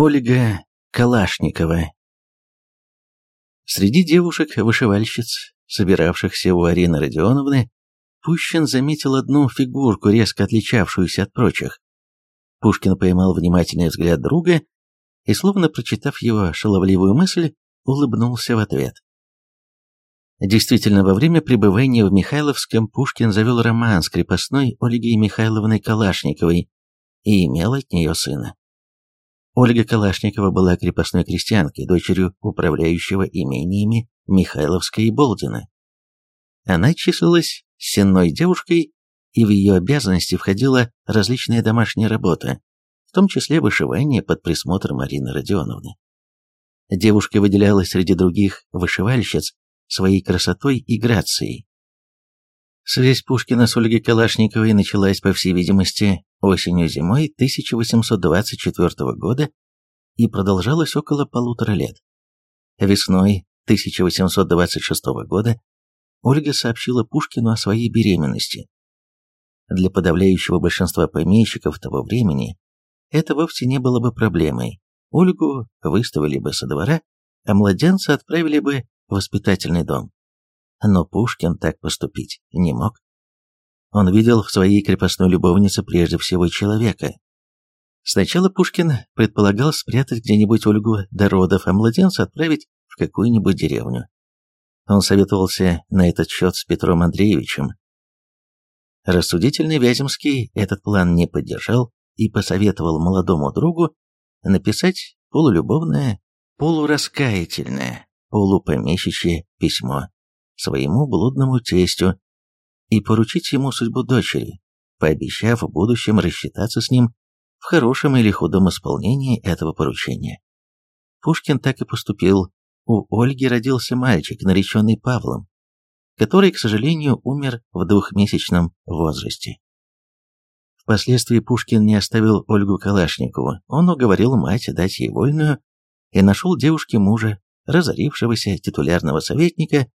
Ольга Калашникова Среди девушек-вышивальщиц, собиравшихся у Арины Родионовны, Пущин заметил одну фигурку, резко отличавшуюся от прочих. Пушкин поймал внимательный взгляд друга и, словно прочитав его шаловливую мысль, улыбнулся в ответ. Действительно, во время пребывания в Михайловском Пушкин завел роман с крепостной Ольгой Михайловной Калашниковой и имел от нее сына. Ольга Калашникова была крепостной крестьянкой, дочерью управляющего имениями Михайловска и Болдина. Она числилась сенной девушкой, и в ее обязанности входила различная домашняя работа, в том числе вышивание под присмотром Марины Родионовны. Девушка выделялась среди других вышивальщиц своей красотой и грацией. Связь Пушкина с Ольгой Калашниковой началась, по всей видимости, осенью-зимой 1824 года и продолжалась около полутора лет. Весной 1826 года Ольга сообщила Пушкину о своей беременности. Для подавляющего большинства помещиков того времени это вовсе не было бы проблемой. Ольгу выставили бы со двора, а младенца отправили бы в воспитательный дом. Но Пушкин так поступить не мог. Он видел в своей крепостной любовнице прежде всего человека. Сначала Пушкин предполагал спрятать где-нибудь Ольгу до родов, а младенца отправить в какую-нибудь деревню. Он советовался на этот счет с Петром Андреевичем. Рассудительный Вяземский этот план не поддержал и посоветовал молодому другу написать полулюбовное, полураскаятельное, полупомещичье письмо своему блудному тестю и поручить ему судьбу дочери, пообещав в будущем рассчитаться с ним в хорошем или худом исполнении этого поручения. Пушкин так и поступил. У Ольги родился мальчик, нареченный Павлом, который, к сожалению, умер в двухмесячном возрасте. Впоследствии Пушкин не оставил Ольгу Калашникову, он уговорил мать дать ей вольную и нашел девушке мужа, разорившегося титулярного советника,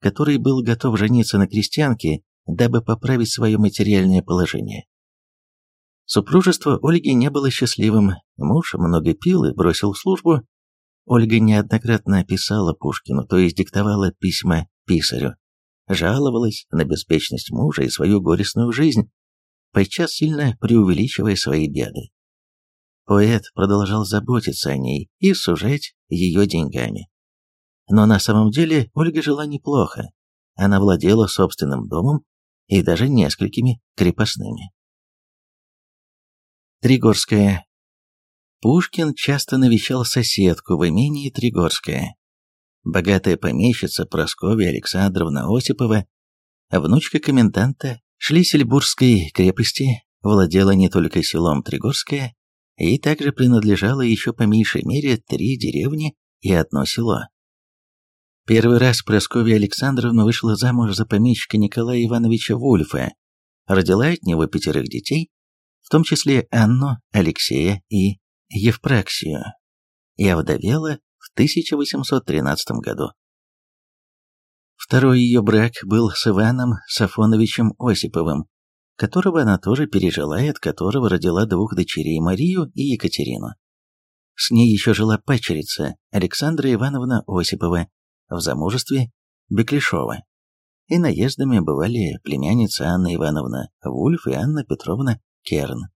который был готов жениться на крестьянке, дабы поправить свое материальное положение. Супружество Ольги не было счастливым, муж много пил и бросил службу. Ольга неоднократно писала Пушкину, то есть диктовала письма писарю, жаловалась на беспечность мужа и свою горестную жизнь, подчас сильно преувеличивая свои беды. Поэт продолжал заботиться о ней и сужать ее деньгами. Но на самом деле Ольга жила неплохо. Она владела собственным домом и даже несколькими крепостными. Тригорская. Пушкин часто навещал соседку в имении Тригорская. Богатая помещица Прасковья Александровна Осипова, внучка коменданта Шлиссельбургской крепости, владела не только селом Тригорское, и также принадлежала еще по меньшей мере три деревни и одно село. Первый раз Прасковья Александровна вышла замуж за помещика Николая Ивановича Вульфа, родила от него пятерых детей, в том числе Анну, Алексея и Евпраксию, и овдовела в 1813 году. Второй ее брак был с Иваном Сафоновичем Осиповым, которого она тоже пережила и от которого родила двух дочерей Марию и Екатерину. С ней еще жила пачерица Александра Ивановна Осипова, в замужестве Беклешова. И наездами бывали племянница Анна Ивановна Вульф и Анна Петровна Керн.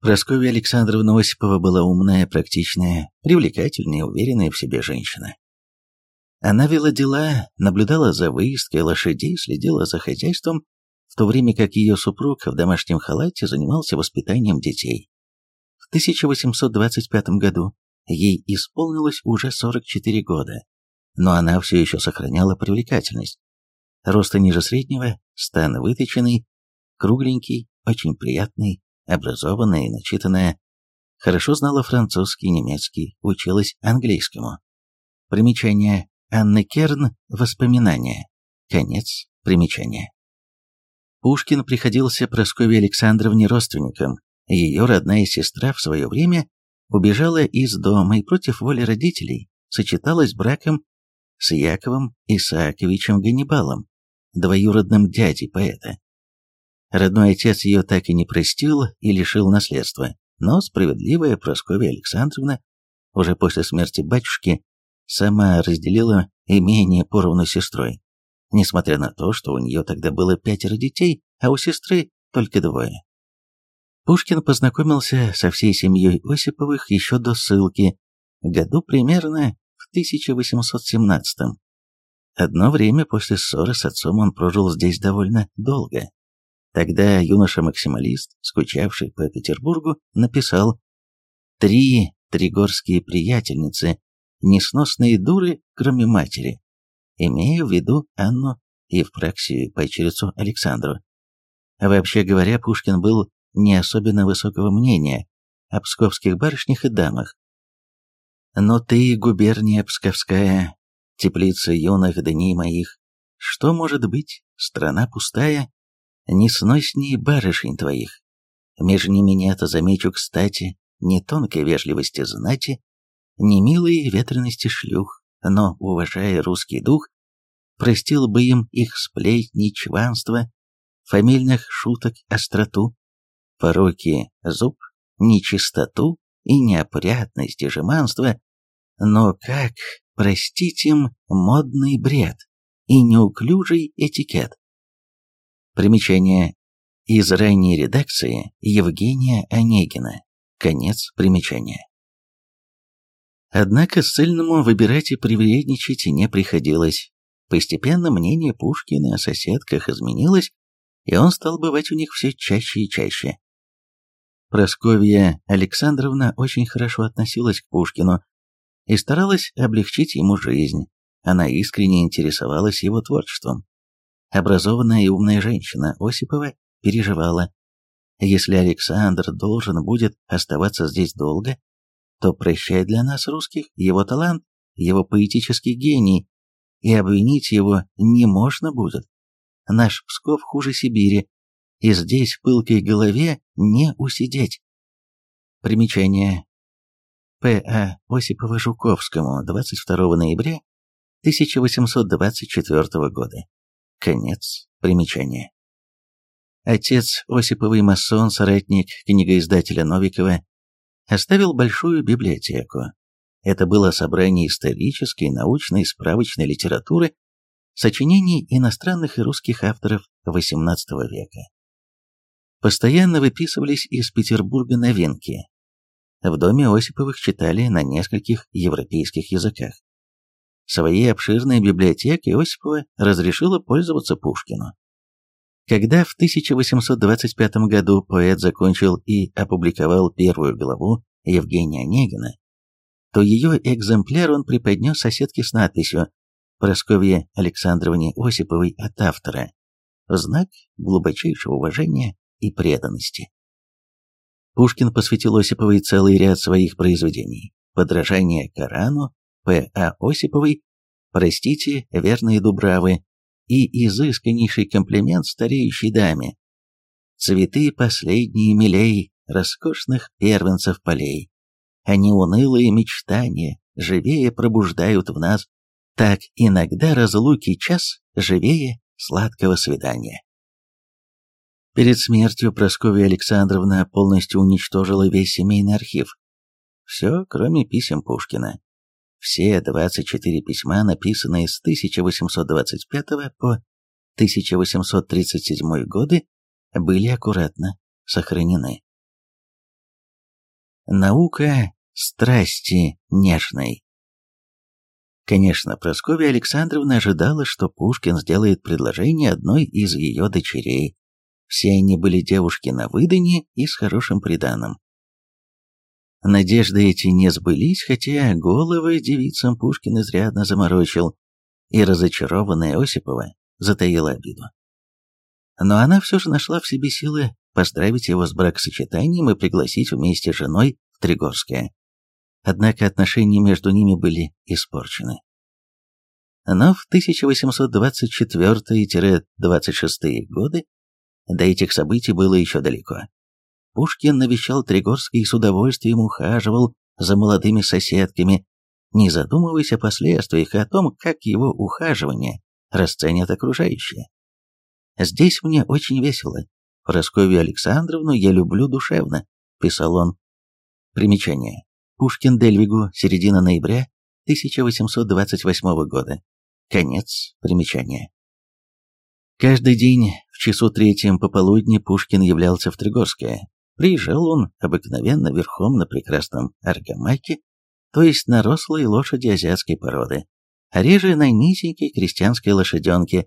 Прасковья Александровна Осипова была умная, практичная, привлекательная уверенная в себе женщина. Она вела дела, наблюдала за выездкой лошадей, следила за хозяйством, в то время как ее супруг в домашнем халате занимался воспитанием детей. В 1825 году ей исполнилось уже 44 года, но она все еще сохраняла привлекательность. Роста ниже среднего, стан выточенный, кругленький, очень приятный, образованная и начитанная, хорошо знала французский, немецкий, училась английскому. Примечание Анны Керн «Воспоминания». Конец примечания. Пушкин приходился Прасковье Александровне родственником. Ее родная сестра в свое время убежала из дома и против воли родителей сочеталась браком с Яковом Исааковичем Ганнибалом, двоюродным дядей поэта. Родной отец ее так и не простил и лишил наследства, но справедливая Прасковья Александровна уже после смерти батюшки сама разделила имение поровну с сестрой, несмотря на то, что у нее тогда было пятеро детей, а у сестры только двое. Пушкин познакомился со всей семьей Осиповых еще до ссылки, году примерно 1817 -м. Одно время после ссоры с отцом он прожил здесь довольно долго. Тогда юноша-максималист, скучавший по Петербургу, написал «Три тригорские приятельницы, несносные дуры, кроме матери», имея в виду Анну Евпраксию, пайчерицу Александру. Вообще говоря, Пушкин был не особенно высокого мнения о псковских барышнях и дамах. Но ты, губерния Псковская, теплица юных дней моих, что может быть, страна пустая, не сноснее барышень твоих. Меж ними нет, замечу, кстати, ни тонкой вежливости знати, ни милой ветрености шлюх, но, уважая русский дух, простил бы им их сплетни, чванство, фамильных шуток остроту, пороки зуб, нечистоту и неопрятность и жеманство, но как простить им модный бред и неуклюжий этикет? Примечание из ранней редакции Евгения Онегина. Конец примечания. Однако ссыльному выбирать и привередничать не приходилось. Постепенно мнение Пушкина о соседках изменилось, и он стал бывать у них все чаще и чаще. Просковья Александровна очень хорошо относилась к Пушкину и старалась облегчить ему жизнь. Она искренне интересовалась его творчеством. Образованная и умная женщина Осипова переживала, если Александр должен будет оставаться здесь долго, то прощай для нас, русских, его талант, его поэтический гений, и обвинить его не можно будет. Наш Псков хуже Сибири, и здесь в пылкой голове не усидеть. Примечание. П.А. Осипова-Жуковскому, 22 ноября 1824 года. Конец примечания. Отец Осиповый масон, соратник книгоиздателя Новикова, оставил большую библиотеку. Это было собрание исторической, научной, справочной литературы, сочинений иностранных и русских авторов XVIII века постоянно выписывались из Петербурга новинки. В доме Осиповых читали на нескольких европейских языках. Своей обширной библиотекой Осипова разрешила пользоваться Пушкину. Когда в 1825 году поэт закончил и опубликовал первую главу Евгения Онегина, то ее экземпляр он преподнес соседке с надписью «Просковье Александровне Осиповой от автора» в знак глубочайшего уважения и преданности. Пушкин посвятил Осиповой целый ряд своих произведений. «Подражание Корану», П.А. Осиповой, «Простите, верные Дубравы» и изысканнейший комплимент стареющей даме. «Цветы последние милей, роскошных первенцев полей. Они унылые мечтания, живее пробуждают в нас, так иногда разлуки час живее сладкого свидания. Перед смертью Прасковья Александровна полностью уничтожила весь семейный архив. Все, кроме писем Пушкина. Все 24 письма, написанные с 1825 по 1837 годы, были аккуратно сохранены. Наука страсти нежной. Конечно, Прасковья Александровна ожидала, что Пушкин сделает предложение одной из ее дочерей, все они были девушки на выдане и с хорошим приданым. Надежды эти не сбылись, хотя головы девицам Пушкин изрядно заморочил, и разочарованная Осипова затаила обиду. Но она все же нашла в себе силы поздравить его с бракосочетанием и пригласить вместе с женой в Тригорское. Однако отношения между ними были испорчены. Но в 1824-26 годы до этих событий было еще далеко. Пушкин навещал Тригорский и с удовольствием ухаживал за молодыми соседками, не задумываясь о последствиях и о том, как его ухаживание расценят окружающие. «Здесь мне очень весело. Прасковью Александровну я люблю душевно», — писал он, Примечание. Пушкин Дельвигу, середина ноября 1828 года. Конец примечания. Каждый день в часу третьем пополудни Пушкин являлся в Тригорское. Приезжал он обыкновенно верхом на прекрасном аргамаке, то есть на рослой лошади азиатской породы, а реже на низенькой крестьянской лошаденке.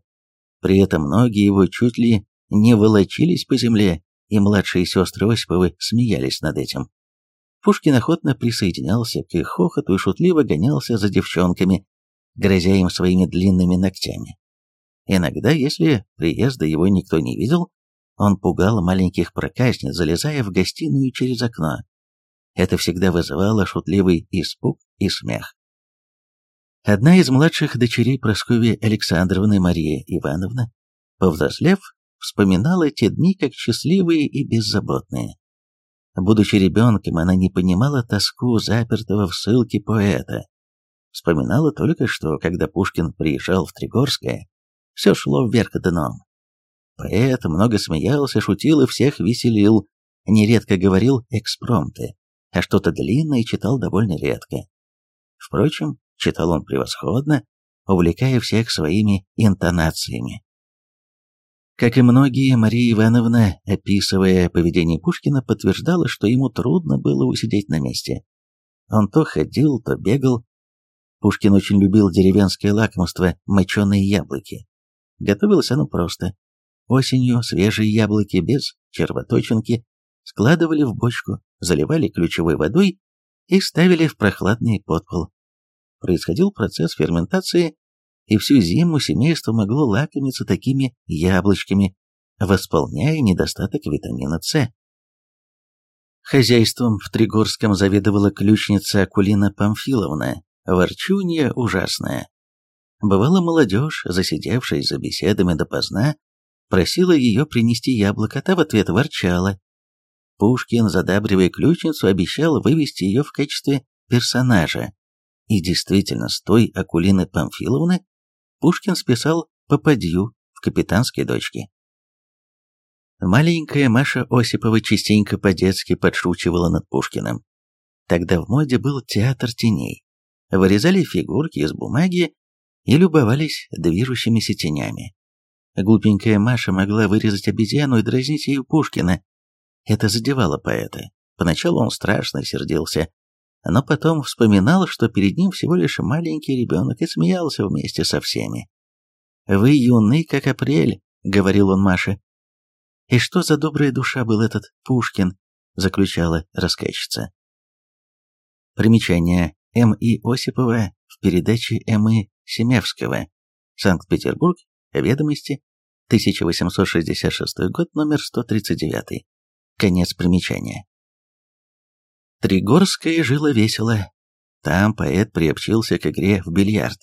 При этом ноги его чуть ли не волочились по земле, и младшие сестры Осиповы смеялись над этим. Пушкин охотно присоединялся к их хохоту и шутливо гонялся за девчонками, грозя им своими длинными ногтями. Иногда, если приезда его никто не видел, он пугал маленьких проказниц, залезая в гостиную через окно. Это всегда вызывало шутливый испуг и смех. Одна из младших дочерей Прасковьи Александровны, Мария Ивановна, повзрослев, вспоминала те дни как счастливые и беззаботные. Будучи ребенком, она не понимала тоску запертого в ссылке поэта. Вспоминала только, что, когда Пушкин приезжал в Тригорское, все шло вверх дном. Поэт много смеялся, шутил и всех веселил, нередко говорил экспромты, а что-то длинное читал довольно редко. Впрочем, читал он превосходно, увлекая всех своими интонациями. Как и многие, Мария Ивановна, описывая поведение Пушкина, подтверждала, что ему трудно было усидеть на месте. Он то ходил, то бегал. Пушкин очень любил деревенское лакомство – моченые яблоки. Готовилось оно просто. Осенью свежие яблоки без червоточинки складывали в бочку, заливали ключевой водой и ставили в прохладный подпол. Происходил процесс ферментации и всю зиму семейство могло лакомиться такими яблочками, восполняя недостаток витамина С. Хозяйством в Тригорском заведовала ключница Акулина Памфиловна, ворчунья ужасная. Бывала молодежь, засидевшись за беседами допоздна, просила ее принести яблоко, та в ответ ворчала. Пушкин, задабривая ключницу, обещал вывести ее в качестве персонажа. И действительно, с той Акулины Памфиловны Пушкин списал попадью в капитанской дочке. Маленькая Маша Осипова частенько по-детски подшучивала над Пушкиным. Тогда в моде был театр теней. Вырезали фигурки из бумаги и любовались движущимися тенями. Глупенькая Маша могла вырезать обезьяну и дразнить ею Пушкина. Это задевало поэта. Поначалу он страшно сердился, но потом вспоминал, что перед ним всего лишь маленький ребенок и смеялся вместе со всеми. «Вы юны, как апрель», — говорил он Маше. «И что за добрая душа был этот Пушкин?» — заключала рассказчица. Примечание. М.И. Осипова в передаче М.И. Семевского. Санкт-Петербург. Ведомости. 1866 год, номер 139. Конец примечания. Тригорская жила весело. Там поэт приобщился к игре в бильярд.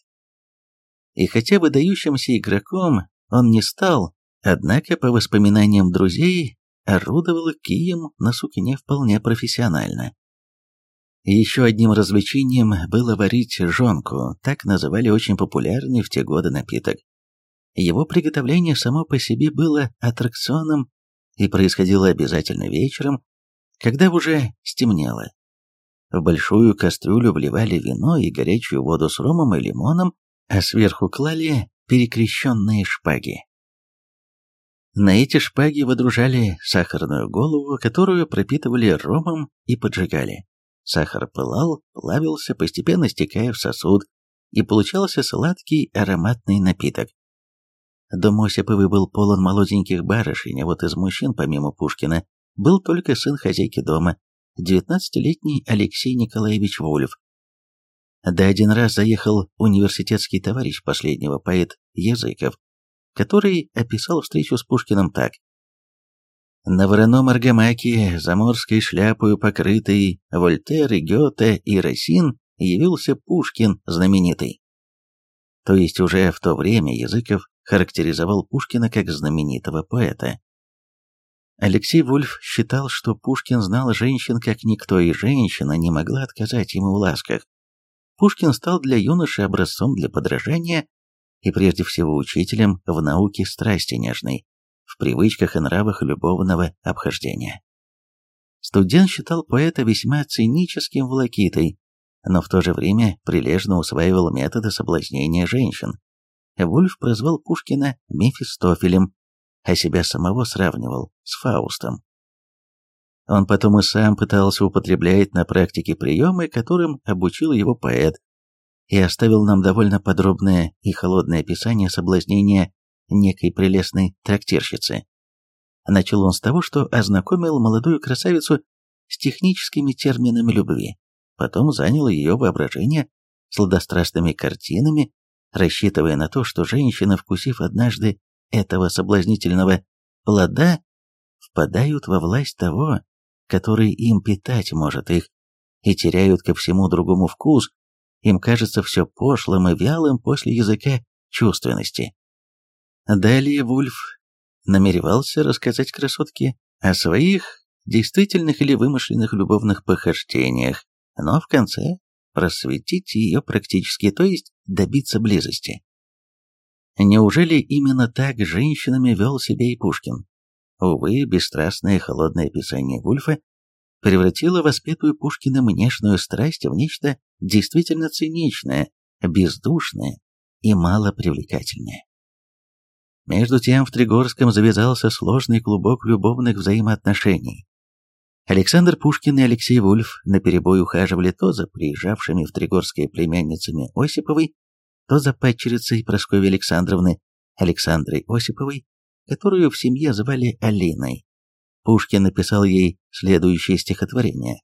И хотя выдающимся игроком он не стал, однако, по воспоминаниям друзей, орудовал кием на сукне вполне профессионально. Еще одним развлечением было варить жонку, так называли очень популярный в те годы напиток. Его приготовление само по себе было аттракционом и происходило обязательно вечером, когда уже стемнело. В большую кастрюлю вливали вино и горячую воду с ромом и лимоном, а сверху клали перекрещенные шпаги. На эти шпаги водружали сахарную голову, которую пропитывали ромом и поджигали. Сахар пылал, плавился, постепенно стекая в сосуд, и получался сладкий ароматный напиток. Дом Осиповой был полон молоденьких барышень, а вот из мужчин, помимо Пушкина, был только сын хозяйки дома, девятнадцатилетний Алексей Николаевич Вольф. Да один раз заехал университетский товарищ последнего, поэт Языков, который описал встречу с Пушкиным так. На вороном аргамаке, заморской шляпою покрытый, Вольтер Гёте и Росин явился Пушкин знаменитый. То есть уже в то время Языков характеризовал Пушкина как знаменитого поэта. Алексей Вульф считал, что Пушкин знал женщин как никто, и женщина не могла отказать ему в ласках. Пушкин стал для юноши образцом для подражания и прежде всего учителем в науке страсти нежной, в привычках и нравах любовного обхождения. Студент считал поэта весьма циническим волокитой, но в то же время прилежно усваивал методы соблазнения женщин. Вульф прозвал Пушкина Мефистофелем, а себя самого сравнивал с Фаустом. Он потом и сам пытался употреблять на практике приемы, которым обучил его поэт, и оставил нам довольно подробное и холодное описание соблазнения некой прелестной трактирщицы. Начал он с того, что ознакомил молодую красавицу с техническими терминами любви, потом занял ее воображение сладострастными картинами, рассчитывая на то, что женщины, вкусив однажды этого соблазнительного плода, впадают во власть того, который им питать может их, и теряют ко всему другому вкус, им кажется все пошлым и вялым после языка чувственности. Далее Вульф намеревался рассказать красотке о своих действительных или вымышленных любовных похождениях, но в конце просветить ее практически, то есть добиться близости. Неужели именно так женщинами вел себя и Пушкин? Увы, бесстрастное холодное описание Вульфа превратило воспетую Пушкиным внешнюю страсть в нечто действительно циничное, бездушное и малопривлекательное. Между тем в Тригорском завязался сложный клубок любовных взаимоотношений. Александр Пушкин и Алексей Вульф наперебой ухаживали то за приезжавшими в Тригорское племянницами Осиповой, то за падчерицей Прасковьи Александровны Александрой Осиповой, которую в семье звали Алиной. Пушкин написал ей следующее стихотворение.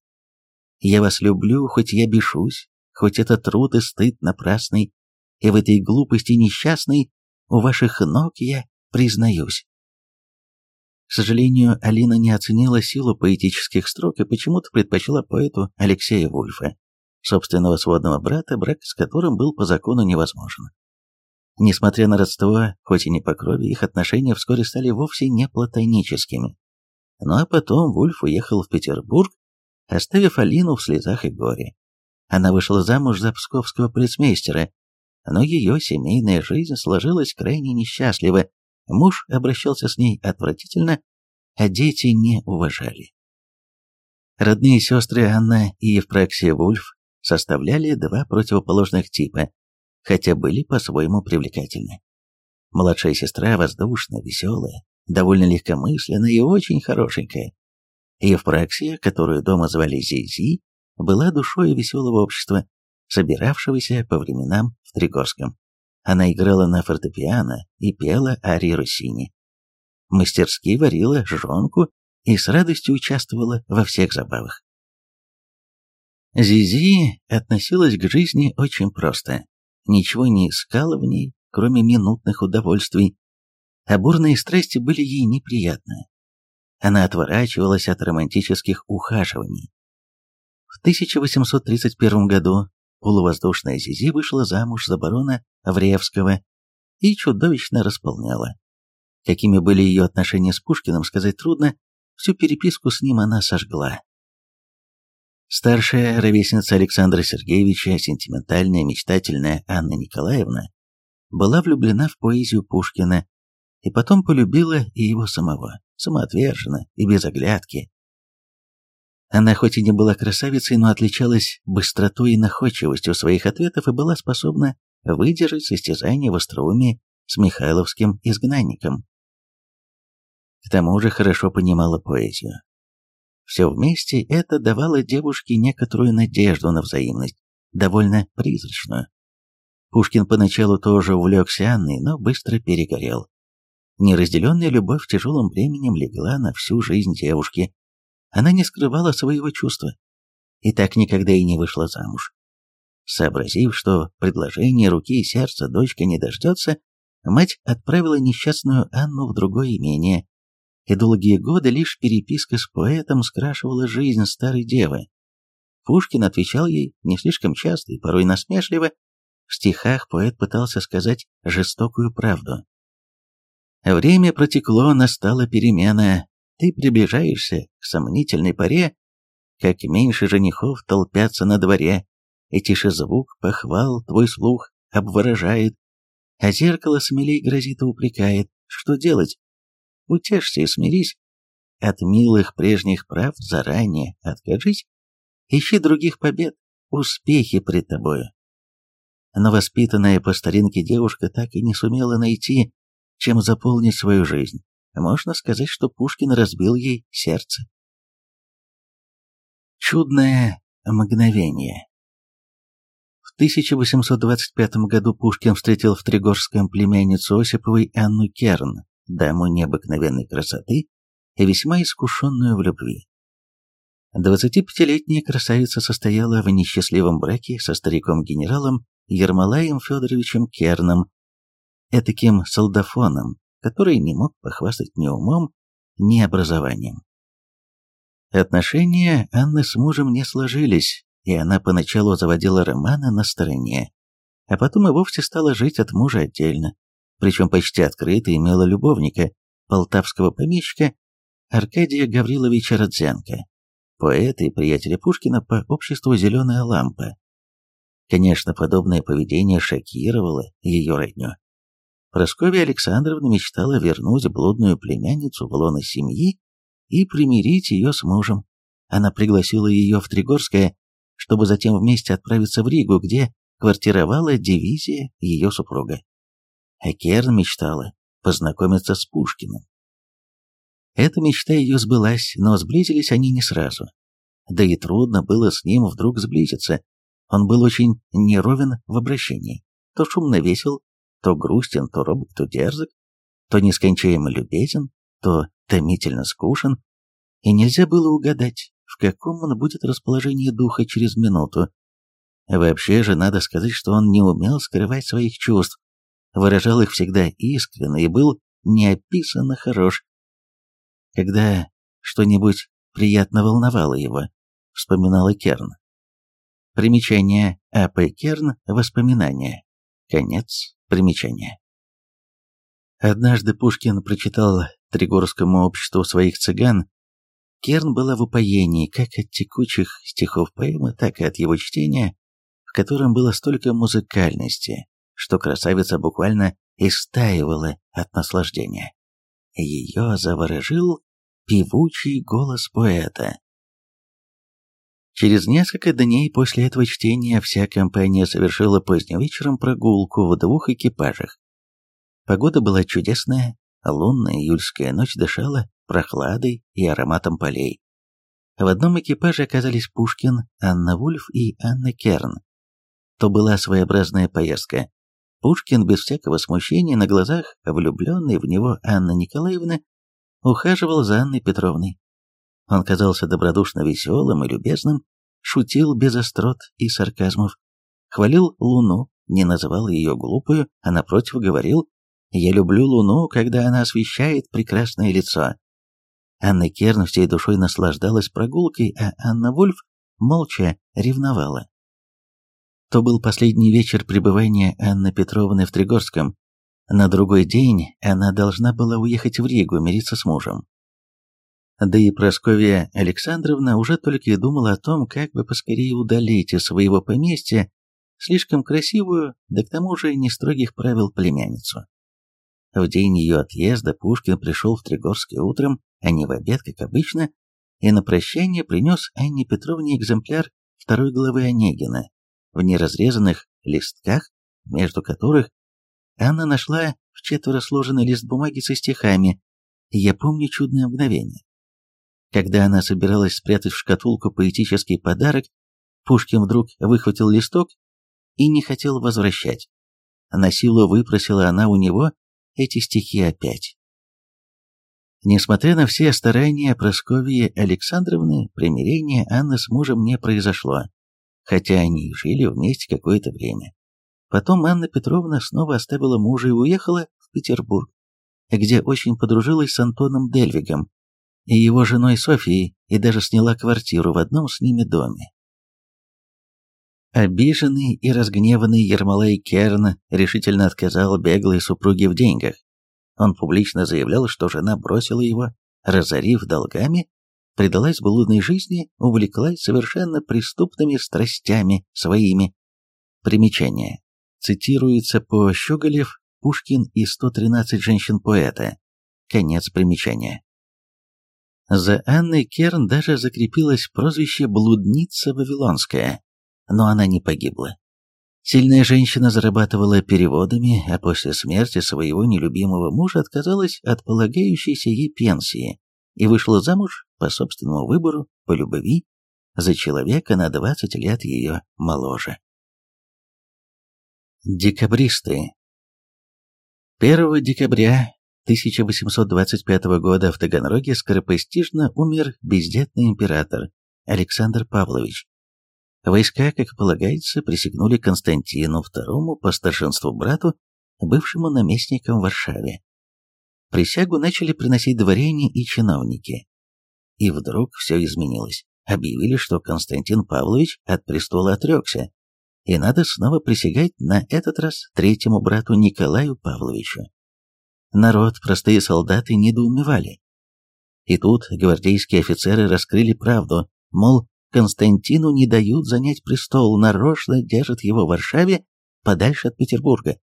«Я вас люблю, хоть я бешусь, хоть это труд и стыд напрасный, и в этой глупости несчастной у ваших ног я признаюсь. К сожалению, Алина не оценила силу поэтических строк и почему-то предпочла поэту Алексея Вульфа, собственного сводного брата, брак с которым был по закону невозможен. Несмотря на родство, хоть и не по крови, их отношения вскоре стали вовсе не платоническими. Ну а потом Вульф уехал в Петербург, оставив Алину в слезах и горе. Она вышла замуж за псковского полицмейстера, но ее семейная жизнь сложилась крайне несчастливо, муж обращался с ней отвратительно, а дети не уважали. Родные сестры Анна и Евпроксия Вульф составляли два противоположных типа, хотя были по-своему привлекательны. Младшая сестра воздушная, веселая, довольно легкомысленная и очень хорошенькая. Евпроксия, которую дома звали Зизи, была душой веселого общества, собиравшегося по временам в Тригорском. Она играла на фортепиано и пела арии Руссини. Мастерски варила жонку и с радостью участвовала во всех забавах. Зизи относилась к жизни очень просто. Ничего не искала в ней, кроме минутных удовольствий, а бурные страсти были ей неприятны. Она отворачивалась от романтических ухаживаний. В 1831 году полувоздушная Зизи вышла замуж за барона Вревского и чудовищно располняла. Какими были ее отношения с Пушкиным, сказать трудно, всю переписку с ним она сожгла. Старшая ровесница Александра Сергеевича, сентиментальная, мечтательная Анна Николаевна, была влюблена в поэзию Пушкина и потом полюбила и его самого, самоотверженно и без оглядки, она хоть и не была красавицей, но отличалась быстротой и находчивостью своих ответов и была способна выдержать состязание в остроумии с Михайловским изгнанником. К тому же хорошо понимала поэзию. Все вместе это давало девушке некоторую надежду на взаимность, довольно призрачную. Пушкин поначалу тоже увлекся Анной, но быстро перегорел. Неразделенная любовь тяжелым бременем легла на всю жизнь девушки, она не скрывала своего чувства и так никогда и не вышла замуж. Сообразив, что предложение руки и сердца дочка не дождется, мать отправила несчастную Анну в другое имение, и долгие годы лишь переписка с поэтом скрашивала жизнь старой девы. Пушкин отвечал ей не слишком часто и порой насмешливо, в стихах поэт пытался сказать жестокую правду. Время протекло, настала перемена, ты приближаешься к сомнительной паре, как меньше женихов толпятся на дворе, и тише звук похвал твой слух обворожает, а зеркало смелей грозит и упрекает. Что делать? Утешься и смирись. от милых прежних прав заранее откажись, ищи других побед, успехи пред тобою. Но воспитанная по старинке девушка так и не сумела найти, чем заполнить свою жизнь. Можно сказать, что Пушкин разбил ей сердце. Чудное мгновение. В 1825 году Пушкин встретил в Тригорском племянницу Осиповой Анну Керн, даму необыкновенной красоты и весьма искушенную в любви. 25-летняя красавица состояла в несчастливом браке со стариком-генералом Ермолаем Федоровичем Керном, этаким солдафоном, который не мог похвастать ни умом, ни образованием. Отношения Анны с мужем не сложились, и она поначалу заводила романы на стороне, а потом и вовсе стала жить от мужа отдельно, причем почти открыто имела любовника, полтавского помещика Аркадия Гавриловича Родзенко, поэта и приятеля Пушкина по обществу «Зеленая лампа». Конечно, подобное поведение шокировало ее родню. Прасковья Александровна мечтала вернуть блудную племянницу в лоно семьи и примирить ее с мужем. Она пригласила ее в Тригорское, чтобы затем вместе отправиться в Ригу, где квартировала дивизия ее супруга. А Керн мечтала познакомиться с Пушкиным. Эта мечта ее сбылась, но сблизились они не сразу. Да и трудно было с ним вдруг сблизиться. Он был очень неровен в обращении. То шумно весел, то грустен, то робок, то дерзок, то нескончаемо любезен, то томительно скушен, и нельзя было угадать, в каком он будет расположении духа через минуту. Вообще же надо сказать, что он не умел скрывать своих чувств, выражал их всегда искренне и был неописанно хорош. Когда что-нибудь приятно волновало его, вспоминала Керн. Примечание А.П. Керн «Воспоминания». Конец примечания. Однажды Пушкин прочитал Тригорскому обществу своих цыган. Керн была в упоении как от текучих стихов поэмы, так и от его чтения, в котором было столько музыкальности, что красавица буквально истаивала от наслаждения. Ее заворожил певучий голос поэта. Через несколько дней после этого чтения вся компания совершила поздним вечером прогулку в двух экипажах. Погода была чудесная, лунная июльская ночь дышала прохладой и ароматом полей. В одном экипаже оказались Пушкин, Анна Вульф и Анна Керн. То была своеобразная поездка. Пушкин без всякого смущения на глазах влюбленной в него Анны Николаевны ухаживал за Анной Петровной. Он казался добродушно веселым и любезным, шутил без острот и сарказмов, хвалил Луну, не называл ее глупую, а напротив говорил «Я люблю Луну, когда она освещает прекрасное лицо». Анна Керн всей душой наслаждалась прогулкой, а Анна Вульф молча ревновала. То был последний вечер пребывания Анны Петровны в Тригорском. На другой день она должна была уехать в Ригу мириться с мужем. Да и Прасковья Александровна уже только и думала о том, как бы поскорее удалить из своего поместья слишком красивую, да к тому же не строгих правил племянницу. В день ее отъезда Пушкин пришел в Тригорское утром, а не в обед, как обычно, и на прощание принес Анне Петровне экземпляр второй главы Онегина в неразрезанных листках, между которых Анна нашла в четверо сложенный лист бумаги со стихами «Я помню чудное мгновение». Когда она собиралась спрятать в шкатулку поэтический подарок, Пушкин вдруг выхватил листок и не хотел возвращать. На силу выпросила она у него эти стихи опять. Несмотря на все старания Прасковьи Александровны, примирение Анны с мужем не произошло, хотя они жили вместе какое-то время. Потом Анна Петровна снова оставила мужа и уехала в Петербург, где очень подружилась с Антоном Дельвигом, и его женой Софией и даже сняла квартиру в одном с ними доме. Обиженный и разгневанный Ермолай Керн решительно отказал беглой супруге в деньгах. Он публично заявлял, что жена бросила его, разорив долгами, предалась блудной жизни, увлеклась совершенно преступными страстями своими. Примечание. Цитируется по Щеголев, Пушкин и 113 женщин поэта. Конец примечания. За Анной Керн даже закрепилось прозвище «блудница Вавилонская», но она не погибла. Сильная женщина зарабатывала переводами, а после смерти своего нелюбимого мужа отказалась от полагающейся ей пенсии и вышла замуж по собственному выбору, по любви, за человека на 20 лет ее моложе. Декабристы 1 декабря 1825 года в Таганроге скоропостижно умер бездетный император Александр Павлович. Войска, как полагается, присягнули Константину II по старшинству брату, бывшему наместником в Варшаве. Присягу начали приносить дворяне и чиновники. И вдруг все изменилось. Объявили, что Константин Павлович от престола отрекся, и надо снова присягать на этот раз третьему брату Николаю Павловичу. Народ, простые солдаты недоумевали. И тут гвардейские офицеры раскрыли правду, мол, Константину не дают занять престол, нарочно держат его в Варшаве подальше от Петербурга,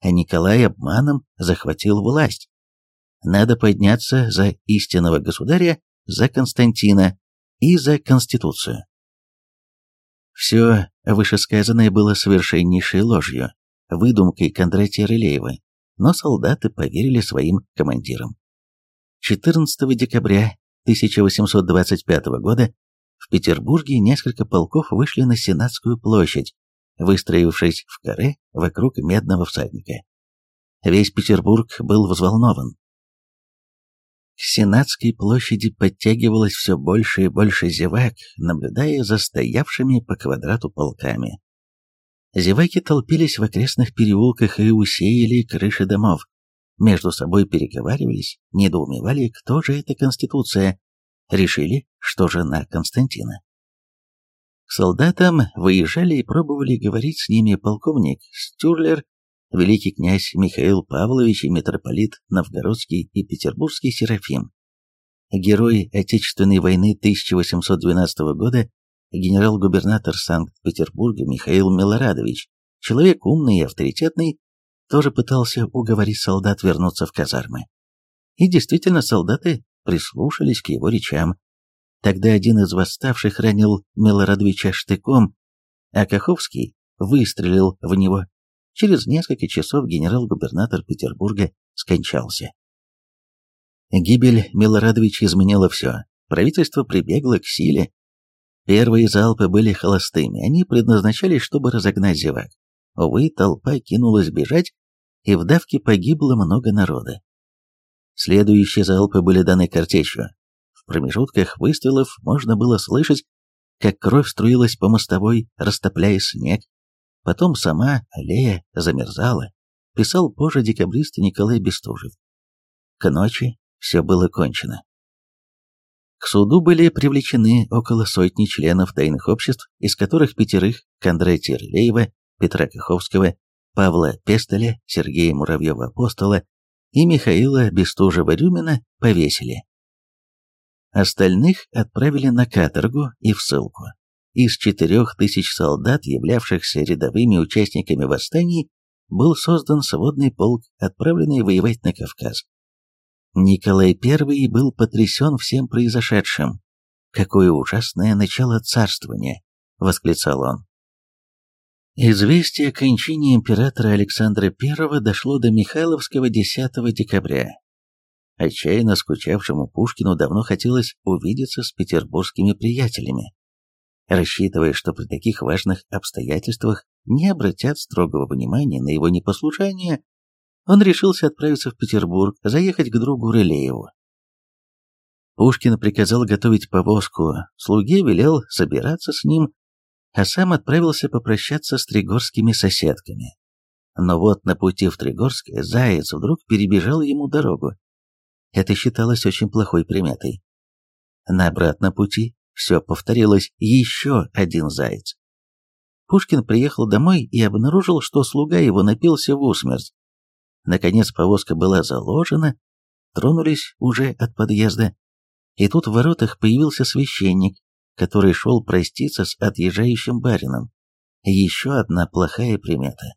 а Николай обманом захватил власть. Надо подняться за истинного государя, за Константина и за Конституцию. Все вышесказанное было совершеннейшей ложью, выдумкой Кондратия Рылеева, но солдаты поверили своим командирам. 14 декабря 1825 года в Петербурге несколько полков вышли на Сенатскую площадь, выстроившись в каре вокруг медного всадника. Весь Петербург был взволнован. К Сенатской площади подтягивалось все больше и больше зевак, наблюдая за стоявшими по квадрату полками. Зеваки толпились в окрестных переулках и усеяли крыши домов. Между собой переговаривались, недоумевали, кто же эта Конституция. Решили, что жена Константина. К солдатам выезжали и пробовали говорить с ними полковник Стюрлер, великий князь Михаил Павлович и митрополит Новгородский и Петербургский Серафим. Герой Отечественной войны 1812 года генерал-губернатор Санкт-Петербурга Михаил Милорадович, человек умный и авторитетный, тоже пытался уговорить солдат вернуться в казармы. И действительно, солдаты прислушались к его речам. Тогда один из восставших ранил Милорадовича штыком, а Каховский выстрелил в него. Через несколько часов генерал-губернатор Петербурга скончался. Гибель Милорадовича изменила все. Правительство прибегло к силе, Первые залпы были холостыми, они предназначались, чтобы разогнать зевак. Увы, толпа кинулась бежать, и в давке погибло много народа. Следующие залпы были даны картечью. В промежутках выстрелов можно было слышать, как кровь струилась по мостовой, растопляя снег. Потом сама аллея замерзала, писал позже декабрист Николай Бестужев. К ночи все было кончено. К суду были привлечены около сотни членов тайных обществ, из которых пятерых Кондратия Рылеева, Петра Каховского, Павла Пестеля, Сергея Муравьева-Апостола и Михаила Бестужева-Рюмина повесили. Остальных отправили на каторгу и в ссылку. Из четырех тысяч солдат, являвшихся рядовыми участниками восстаний, был создан сводный полк, отправленный воевать на Кавказ. Николай I был потрясен всем произошедшим. «Какое ужасное начало царствования!» — восклицал он. Известие о кончине императора Александра I дошло до Михайловского 10 декабря. Отчаянно скучавшему Пушкину давно хотелось увидеться с петербургскими приятелями. Рассчитывая, что при таких важных обстоятельствах не обратят строгого внимания на его непослушание, он решился отправиться в Петербург, заехать к другу Рылееву. Пушкин приказал готовить повозку, слуге велел собираться с ним, а сам отправился попрощаться с тригорскими соседками. Но вот на пути в Тригорское заяц вдруг перебежал ему дорогу. Это считалось очень плохой приметой. На обратном пути все повторилось еще один заяц. Пушкин приехал домой и обнаружил, что слуга его напился в усмерть. Наконец повозка была заложена, тронулись уже от подъезда, и тут в воротах появился священник, который шел проститься с отъезжающим барином. Еще одна плохая примета.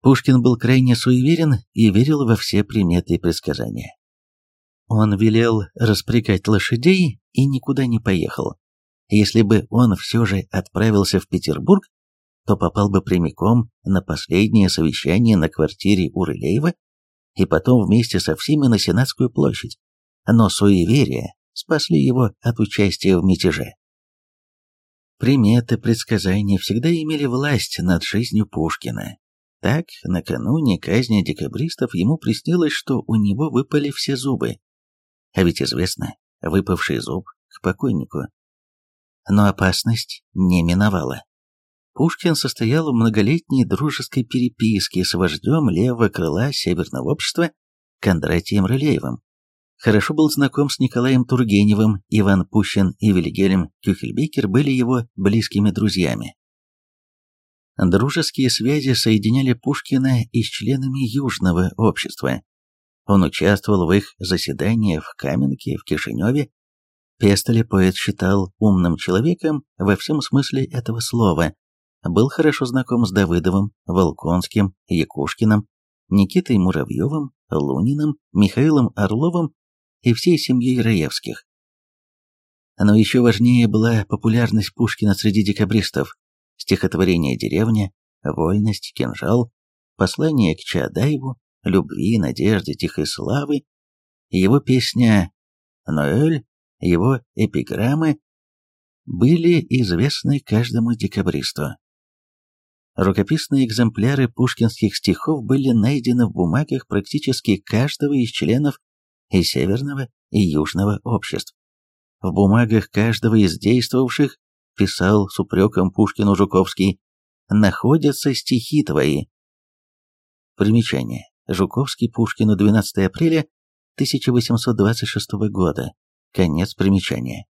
Пушкин был крайне суеверен и верил во все приметы и предсказания. Он велел распрягать лошадей и никуда не поехал. Если бы он все же отправился в Петербург, то попал бы прямиком на последнее совещание на квартире у Рылеева и потом вместе со всеми на Сенатскую площадь. Но суеверия спасли его от участия в мятеже. Приметы, предсказания всегда имели власть над жизнью Пушкина. Так, накануне казни декабристов ему приснилось, что у него выпали все зубы. А ведь известно, выпавший зуб к покойнику. Но опасность не миновала. Пушкин состоял в многолетней дружеской переписке с вождем левого крыла Северного общества Кондратием Рылеевым. Хорошо был знаком с Николаем Тургеневым, Иван Пущин и Вильгельм Кюхельбекер были его близкими друзьями. Дружеские связи соединяли Пушкина и с членами Южного общества. Он участвовал в их заседаниях в Каменке, в Кишиневе. Пестеля поэт считал умным человеком во всем смысле этого слова, был хорошо знаком с Давыдовым, Волконским, Якушкиным, Никитой Муравьевым, Луниным, Михаилом Орловым и всей семьей Раевских. Но еще важнее была популярность Пушкина среди декабристов. Стихотворение «Деревня», «Вольность», «Кинжал», послание к Чаадаеву, «Любви», «Надежды», «Тихой славы», его песня «Ноэль», его эпиграммы были известны каждому декабристу. Рукописные экземпляры пушкинских стихов были найдены в бумагах практически каждого из членов и Северного, и Южного обществ. В бумагах каждого из действовавших, писал с упреком Пушкину Жуковский, находятся стихи твои. Примечание. Жуковский Пушкину 12 апреля 1826 года. Конец примечания.